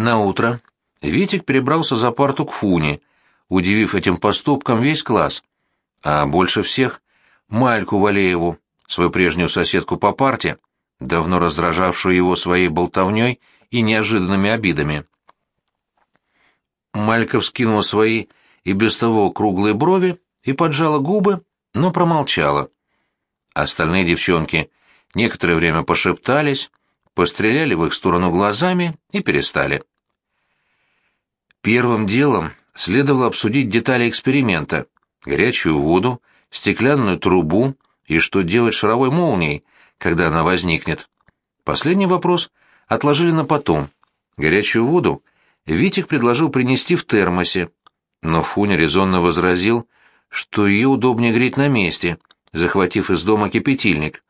Наутро Витик перебрался за парту к Фуне, удивив этим поступком весь класс, а больше всех Мальку Валееву, свою прежнюю соседку по парте, давно раздражавшую его своей болтовней и неожиданными обидами. Малька вскинула свои и без того круглые брови и поджала губы, но промолчала. Остальные девчонки некоторое время пошептались, постреляли в их сторону глазами и перестали. Первым делом следовало обсудить детали эксперимента, горячую воду, стеклянную трубу и что делать шаровой молнией, когда она возникнет. Последний вопрос отложили на потом. Горячую воду Витик предложил принести в термосе, но Фуня резонно возразил, что ее удобнее греть на месте, захватив из дома кипятильник.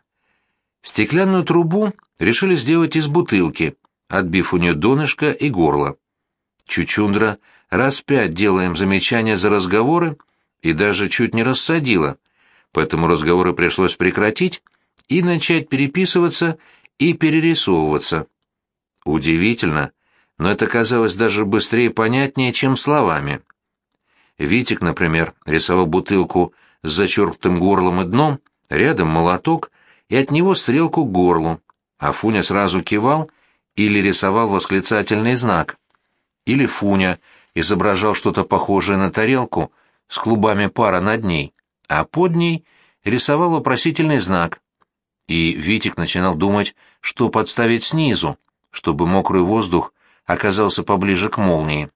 Стеклянную трубу решили сделать из бутылки, отбив у нее донышко и горло. Чучундра раз пять делаем замечания за разговоры и даже чуть не рассадила, поэтому разговоры пришлось прекратить и начать переписываться и перерисовываться. Удивительно, но это казалось даже быстрее и понятнее, чем словами. Витик, например, рисовал бутылку с зачеркнутым горлом и дном, рядом молоток и от него стрелку к горлу, а Фуня сразу кивал или рисовал восклицательный знак. Или Фуня изображал что-то похожее на тарелку с клубами пара над ней, а под ней рисовал вопросительный знак. И Витик начинал думать, что подставить снизу, чтобы мокрый воздух оказался поближе к молнии.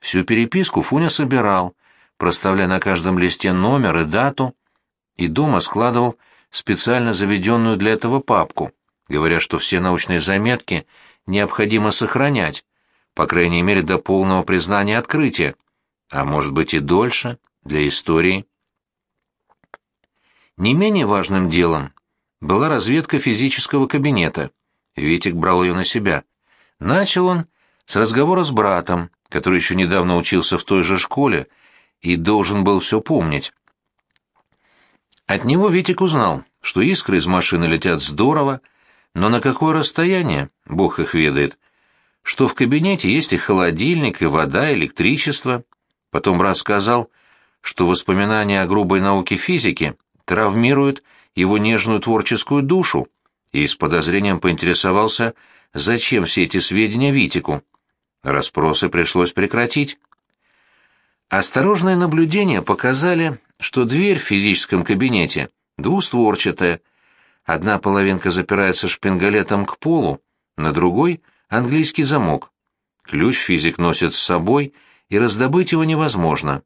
Всю переписку Фуня собирал, проставляя на каждом листе номер и дату, и дома складывал специально заведенную для этого папку, говоря, что все научные заметки необходимо сохранять, по крайней мере до полного признания открытия, а может быть и дольше, для истории. Не менее важным делом была разведка физического кабинета. Витик брал ее на себя. Начал он с разговора с братом, который еще недавно учился в той же школе и должен был все помнить. От него Витик узнал, что искры из машины летят здорово, но на какое расстояние, бог их ведает, что в кабинете есть и холодильник, и вода, и электричество. Потом брат сказал, что воспоминания о грубой науке физики травмируют его нежную творческую душу, и с подозрением поинтересовался, зачем все эти сведения Витику. Распросы пришлось прекратить. Осторожные наблюдения показали, что дверь в физическом кабинете двустворчатая. Одна половинка запирается шпингалетом к полу, на другой — английский замок. Ключ физик носит с собой, и раздобыть его невозможно.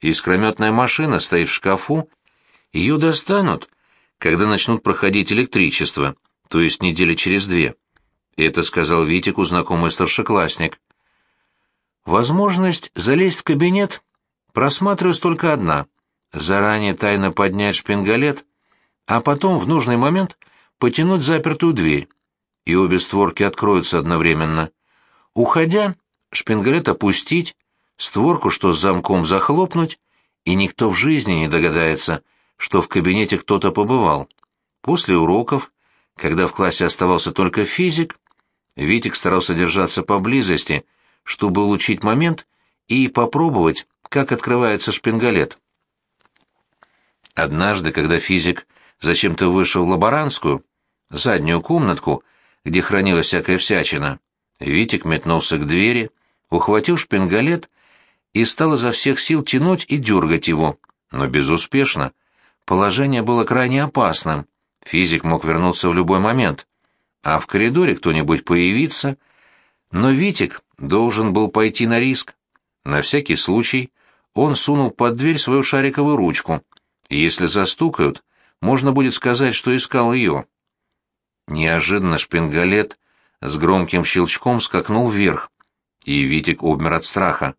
Искрометная машина стоит в шкафу, ее достанут, когда начнут проходить электричество, то есть недели через две. Это сказал Витику знакомый старшеклассник. Возможность залезть в кабинет просматривалась только одна — заранее тайно поднять шпингалет, а потом в нужный момент потянуть запертую дверь, и обе створки откроются одновременно. Уходя, шпингалет опустить, створку, что с замком, захлопнуть, и никто в жизни не догадается, что в кабинете кто-то побывал. После уроков, когда в классе оставался только физик, Витик старался держаться поблизости, чтобы улучшить момент и попробовать, как открывается шпингалет. Однажды, когда физик зачем-то вышел в лаборантскую, заднюю комнатку, где хранилась всякая всячина, Витик метнулся к двери, ухватил шпингалет и стал изо всех сил тянуть и дергать его, но безуспешно. Положение было крайне опасным, физик мог вернуться в любой момент, а в коридоре кто-нибудь появится, но Витик должен был пойти на риск. На всякий случай он сунул под дверь свою шариковую ручку, если застукают, можно будет сказать, что искал ее. Неожиданно шпингалет с громким щелчком скакнул вверх, и Витик обмер от страха.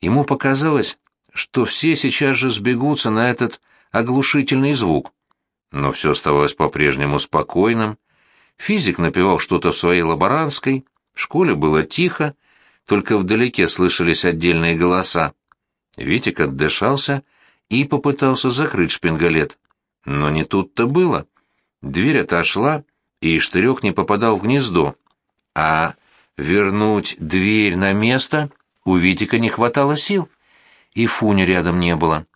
Ему показалось, что все сейчас же сбегутся на этот оглушительный звук. Но все оставалось по-прежнему спокойным. Физик напевал что-то в своей лаборантской, в школе было тихо, только вдалеке слышались отдельные голоса. Витик отдышался и попытался закрыть шпингалет. Но не тут-то было. Дверь отошла, и штырек не попадал в гнездо, а Вернуть дверь на место у Витика не хватало сил, и Фуни рядом не было.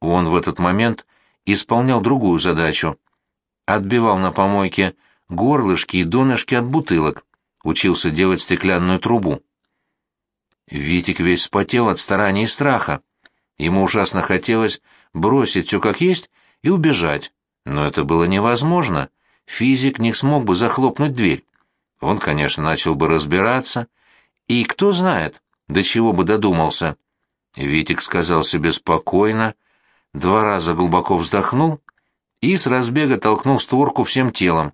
Он в этот момент исполнял другую задачу. Отбивал на помойке горлышки и донышки от бутылок, учился делать стеклянную трубу. Витик весь спотел от старания и страха. Ему ужасно хотелось бросить все как есть и убежать, но это было невозможно. Физик не смог бы захлопнуть дверь. Он, конечно, начал бы разбираться, и кто знает, до чего бы додумался. Витик сказал себе спокойно, два раза глубоко вздохнул и с разбега толкнул створку всем телом.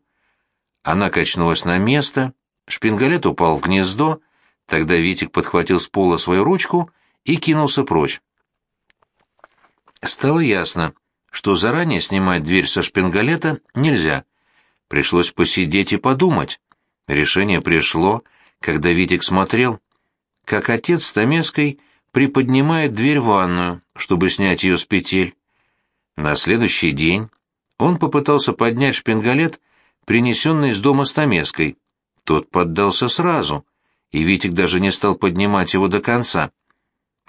Она качнулась на место, шпингалет упал в гнездо, тогда Витик подхватил с пола свою ручку и кинулся прочь. Стало ясно, что заранее снимать дверь со шпингалета нельзя. Пришлось посидеть и подумать. Решение пришло, когда Витик смотрел, как отец с Томеской приподнимает дверь в ванную, чтобы снять ее с петель. На следующий день он попытался поднять шпингалет, принесенный из дома с Томеской. Тот поддался сразу, и Витик даже не стал поднимать его до конца.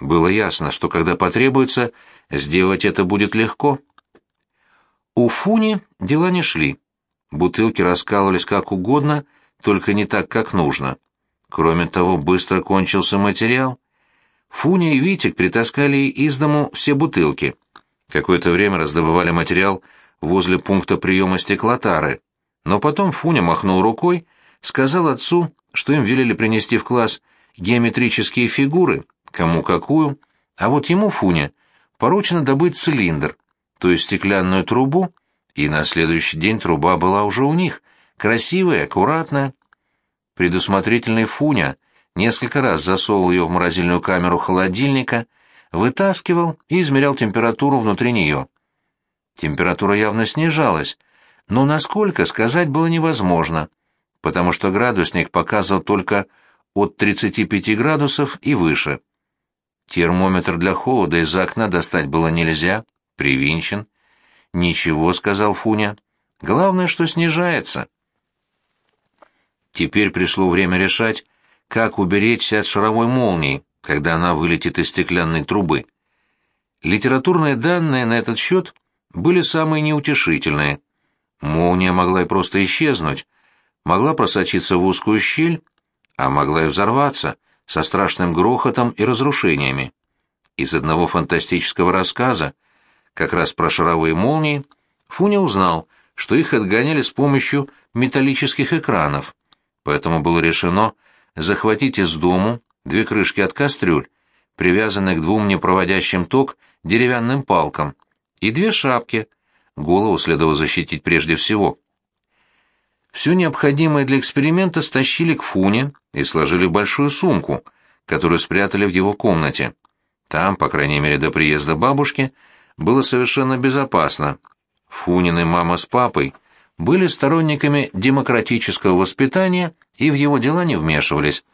Было ясно, что когда потребуется, сделать это будет легко. У Фуни дела не шли. Бутылки раскалывались как угодно, только не так, как нужно. Кроме того, быстро кончился материал. Фуня и Витик притаскали из дому все бутылки. Какое-то время раздобывали материал возле пункта приема стеклотары. Но потом Фуня махнул рукой, сказал отцу, что им велели принести в класс геометрические фигуры, кому какую, а вот ему, Фуня, поручено добыть цилиндр, то есть стеклянную трубу, и на следующий день труба была уже у них, красивая, аккуратная. Предусмотрительный Фуня несколько раз засовывал ее в морозильную камеру холодильника, вытаскивал и измерял температуру внутри нее. Температура явно снижалась, но насколько сказать было невозможно, потому что градусник показывал только от 35 градусов и выше. Термометр для холода из окна достать было нельзя, привинчен. «Ничего», — сказал Фуня, — «главное, что снижается». Теперь пришло время решать, как уберечься от шаровой молнии, когда она вылетит из стеклянной трубы. Литературные данные на этот счет были самые неутешительные. Молния могла и просто исчезнуть, могла просочиться в узкую щель, а могла и взорваться со страшным грохотом и разрушениями. Из одного фантастического рассказа, как раз про шаровые молнии, Фуня узнал, что их отгоняли с помощью металлических экранов, поэтому было решено захватить из дому две крышки от кастрюль, привязанные к двум непроводящим ток деревянным палкам, и две шапки. Голову следовало защитить прежде всего. Все необходимое для эксперимента стащили к Фуне и сложили в большую сумку, которую спрятали в его комнате. Там, по крайней мере до приезда бабушки, было совершенно безопасно. Фунины мама с папой были сторонниками демократического воспитания и в его дела не вмешивались.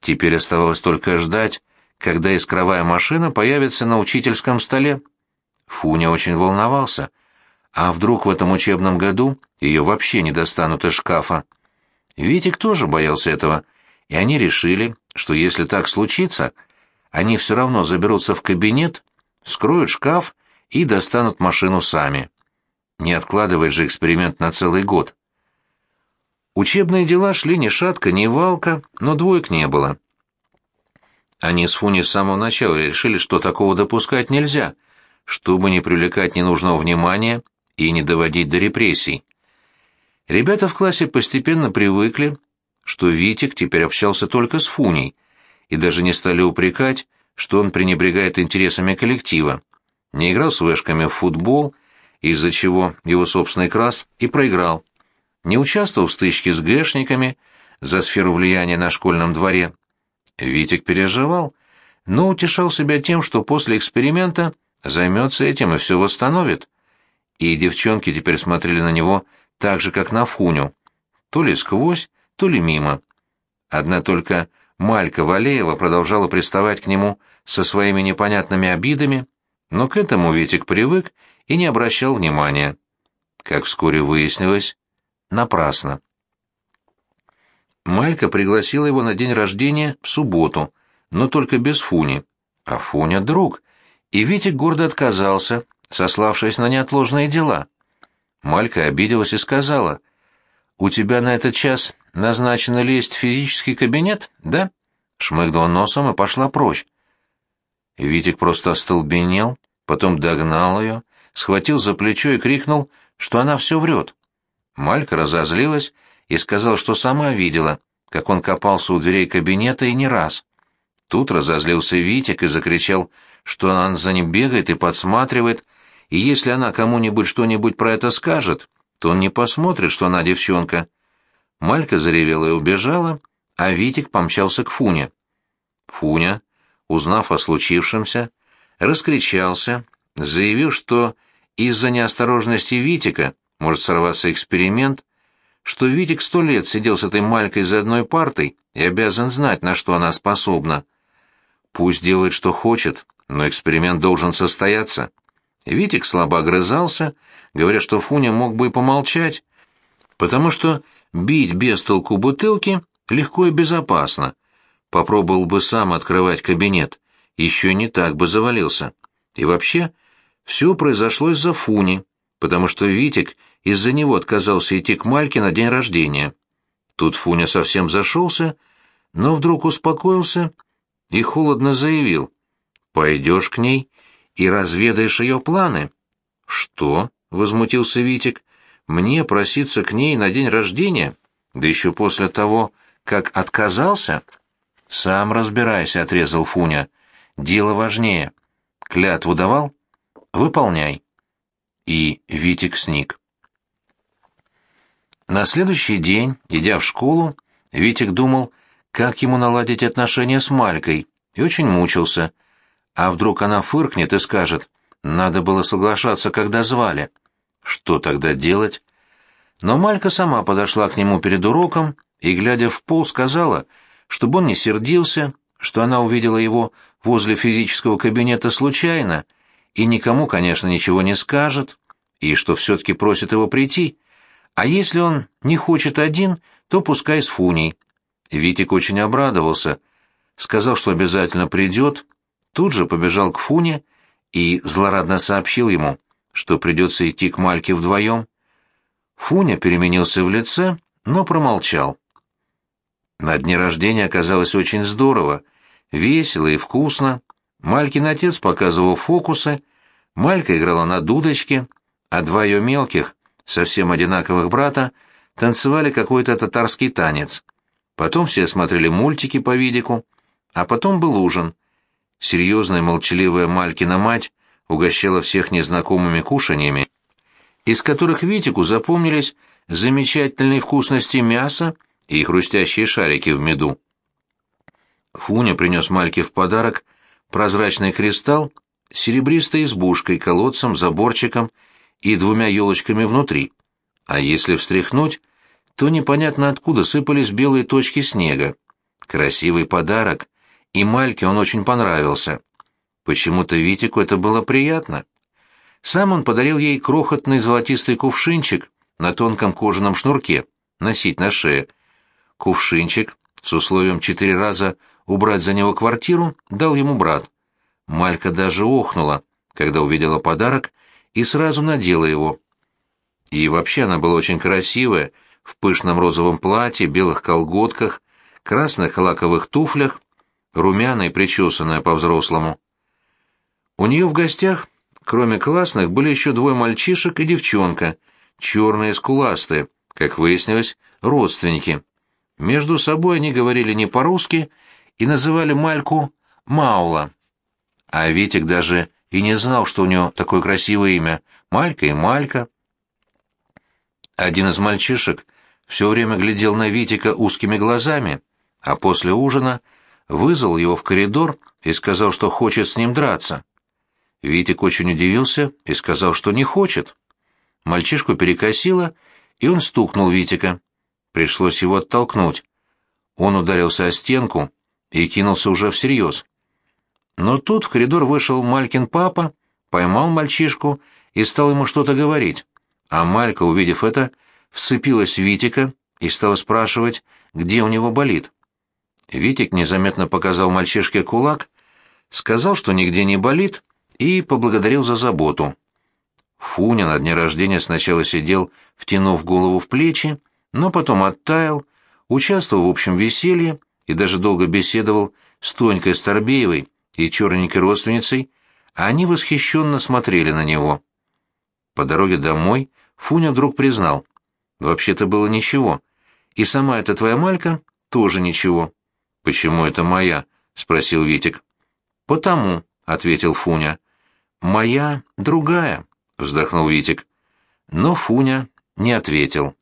Теперь оставалось только ждать, когда искровая машина появится на учительском столе. Фуня очень волновался. А вдруг в этом учебном году ее вообще не достанут из шкафа? Витик тоже боялся этого, и они решили, что если так случится, они все равно заберутся в кабинет, скроют шкаф и достанут машину сами. Не откладывай же эксперимент на целый год. Учебные дела шли ни шатко, ни валко, но двоек не было. Они с Фуни с самого начала решили, что такого допускать нельзя, чтобы не привлекать ненужного внимания и не доводить до репрессий. Ребята в классе постепенно привыкли, что Витик теперь общался только с Фуней, и даже не стали упрекать, что он пренебрегает интересами коллектива, не играл с вешками в футбол, из-за чего его собственный класс и проиграл, не участвовал в стычке с гэшниками за сферу влияния на школьном дворе. Витик переживал, но утешал себя тем, что после эксперимента займется этим и все восстановит. И девчонки теперь смотрели на него так же, как на Фуню, то ли сквозь, то ли мимо. Одна только Малька Валеева продолжала приставать к нему со своими непонятными обидами, но к этому Витик привык и не обращал внимания. Как вскоре выяснилось, напрасно. Малька пригласила его на день рождения в субботу, но только без Фуни. А Фуня — друг, и Витик гордо отказался, сославшись на неотложные дела. Малька обиделась и сказала, «У тебя на этот час назначено лезть в физический кабинет, да?» Шмыгнула носом и пошла прочь. Витик просто остолбенел, потом догнал ее, схватил за плечо и крикнул, что она все врет. Малька разозлилась и сказала, что сама видела, как он копался у дверей кабинета и не раз. Тут разозлился Витик и закричал, что она за ним бегает и подсматривает, и если она кому-нибудь что-нибудь про это скажет, то он не посмотрит, что она девчонка. Малька заревела и убежала, а Витик помчался к Фуне. Фуня, узнав о случившемся, раскричался, заявил, что из-за неосторожности Витика может сорваться эксперимент, что Витик сто лет сидел с этой Малькой за одной партой и обязан знать, на что она способна. Пусть делает, что хочет, но эксперимент должен состояться. Витик слабо огрызался, говоря, что Фуня мог бы и помолчать, потому что бить без толку бутылки легко и безопасно. Попробовал бы сам открывать кабинет, еще не так бы завалился. И вообще, все произошло из-за Фуни, потому что Витик из-за него отказался идти к Мальке на день рождения. Тут Фуня совсем зашелся, но вдруг успокоился и холодно заявил. «Пойдешь к ней и разведаешь ее планы». «Что?» — возмутился Витик. «Мне проситься к ней на день рождения? Да еще после того, как отказался?» «Сам разбирайся», — отрезал Фуня. «Дело важнее. Клятву давал? Выполняй». И Витик сник. На следующий день, идя в школу, Витик думал, как ему наладить отношения с Малькой, и очень мучился. А вдруг она фыркнет и скажет, надо было соглашаться, когда звали. Что тогда делать? Но Малька сама подошла к нему перед уроком и, глядя в пол, сказала, чтобы он не сердился, что она увидела его возле физического кабинета случайно и никому, конечно, ничего не скажет, и что все-таки просит его прийти, а если он не хочет один, то пускай с Фуней. Витик очень обрадовался, сказал, что обязательно придет, тут же побежал к Фуне и злорадно сообщил ему, что придется идти к Мальке вдвоем. Фуня переменился в лице, но промолчал. На дне рождения оказалось очень здорово, весело и вкусно. Малькин отец показывал фокусы, Малька играла на дудочке, а два ее мелких, совсем одинаковых брата, танцевали какой-то татарский танец. Потом все смотрели мультики по видику, а потом был ужин. Серьезная молчаливая Малькина мать угощала всех незнакомыми кушаньями, из которых Витику запомнились замечательные вкусности мяса и хрустящие шарики в меду. Фуня принес Мальке в подарок прозрачный кристалл с серебристой избушкой, колодцем, заборчиком и двумя елочками внутри. А если встряхнуть, то непонятно откуда сыпались белые точки снега. Красивый подарок, и Мальке он очень понравился. Почему-то Витику это было приятно. Сам он подарил ей крохотный золотистый кувшинчик на тонком кожаном шнурке, носить на шее. Кувшинчик, с условием четыре раза убрать за него квартиру, дал ему брат. Малька даже охнула, когда увидела подарок, и сразу надела его. И вообще она была очень красивая, в пышном розовом платье, белых колготках, красных лаковых туфлях, румяная и причесанная по-взрослому. У нее в гостях, кроме классных, были еще двое мальчишек и девчонка, черные скуластые, как выяснилось, родственники. Между собой они говорили не по-русски и называли Мальку Маула. А Витик даже и не знал, что у него такое красивое имя — Малька и Малька. Один из мальчишек все время глядел на Витика узкими глазами, а после ужина вызвал его в коридор и сказал, что хочет с ним драться. Витик очень удивился и сказал, что не хочет. Мальчишку перекосило, и он стукнул Витика. Пришлось его оттолкнуть. Он ударился о стенку и кинулся уже всерьез. Но тут в коридор вышел Малькин папа, поймал мальчишку и стал ему что-то говорить. А Малька, увидев это, вцепилась в Витика и стала спрашивать, где у него болит. Витик незаметно показал мальчишке кулак, сказал, что нигде не болит, и поблагодарил за заботу. Фуня на дне рождения сначала сидел, втянув голову в плечи, но потом оттаял, участвовал в общем веселье и даже долго беседовал с Тонькой Старбеевой и черненькой родственницей, а они восхищенно смотрели на него. По дороге домой Фуня вдруг признал. «Вообще-то было ничего. И сама эта твоя Малька тоже ничего». «Почему это моя?» — спросил Витик. «Потому», — ответил Фуня. «Моя другая», — вздохнул Витик. Но Фуня не ответил.